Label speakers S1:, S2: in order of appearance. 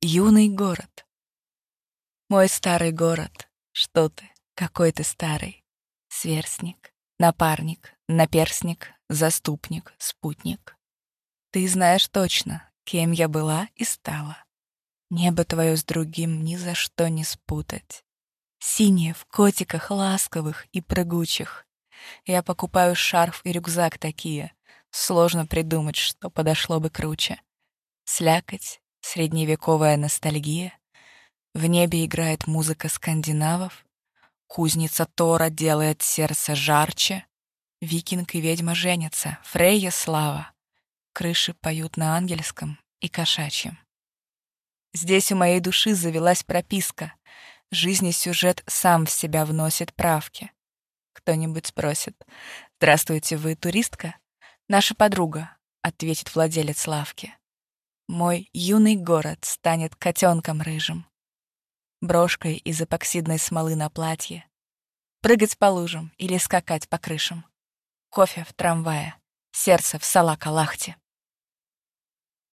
S1: юный город. Мой старый город, что ты, какой ты старый. Сверстник, напарник, наперсник, заступник, спутник. Ты знаешь точно, кем я была и стала. Небо твое с другим ни за что не спутать. Синее в котиках ласковых и прыгучих. Я покупаю шарф и рюкзак такие. Сложно придумать, что подошло бы круче. Слякоть, средневековая ностальгия. В небе играет музыка скандинавов. Кузница Тора делает сердце жарче. Викинг и ведьма женятся, Фрейя слава. Крыши поют на ангельском и кошачьем. Здесь у моей души завелась прописка. Жизни сюжет сам в себя вносит правки. Кто-нибудь спросит, «Здравствуйте, вы туристка?» «Наша подруга», — ответит владелец лавки. Мой юный город станет котенком рыжим. Брошкой из эпоксидной смолы на платье. Прыгать по лужам или скакать по крышам. Кофе в трамвае, сердце в салака-лахте.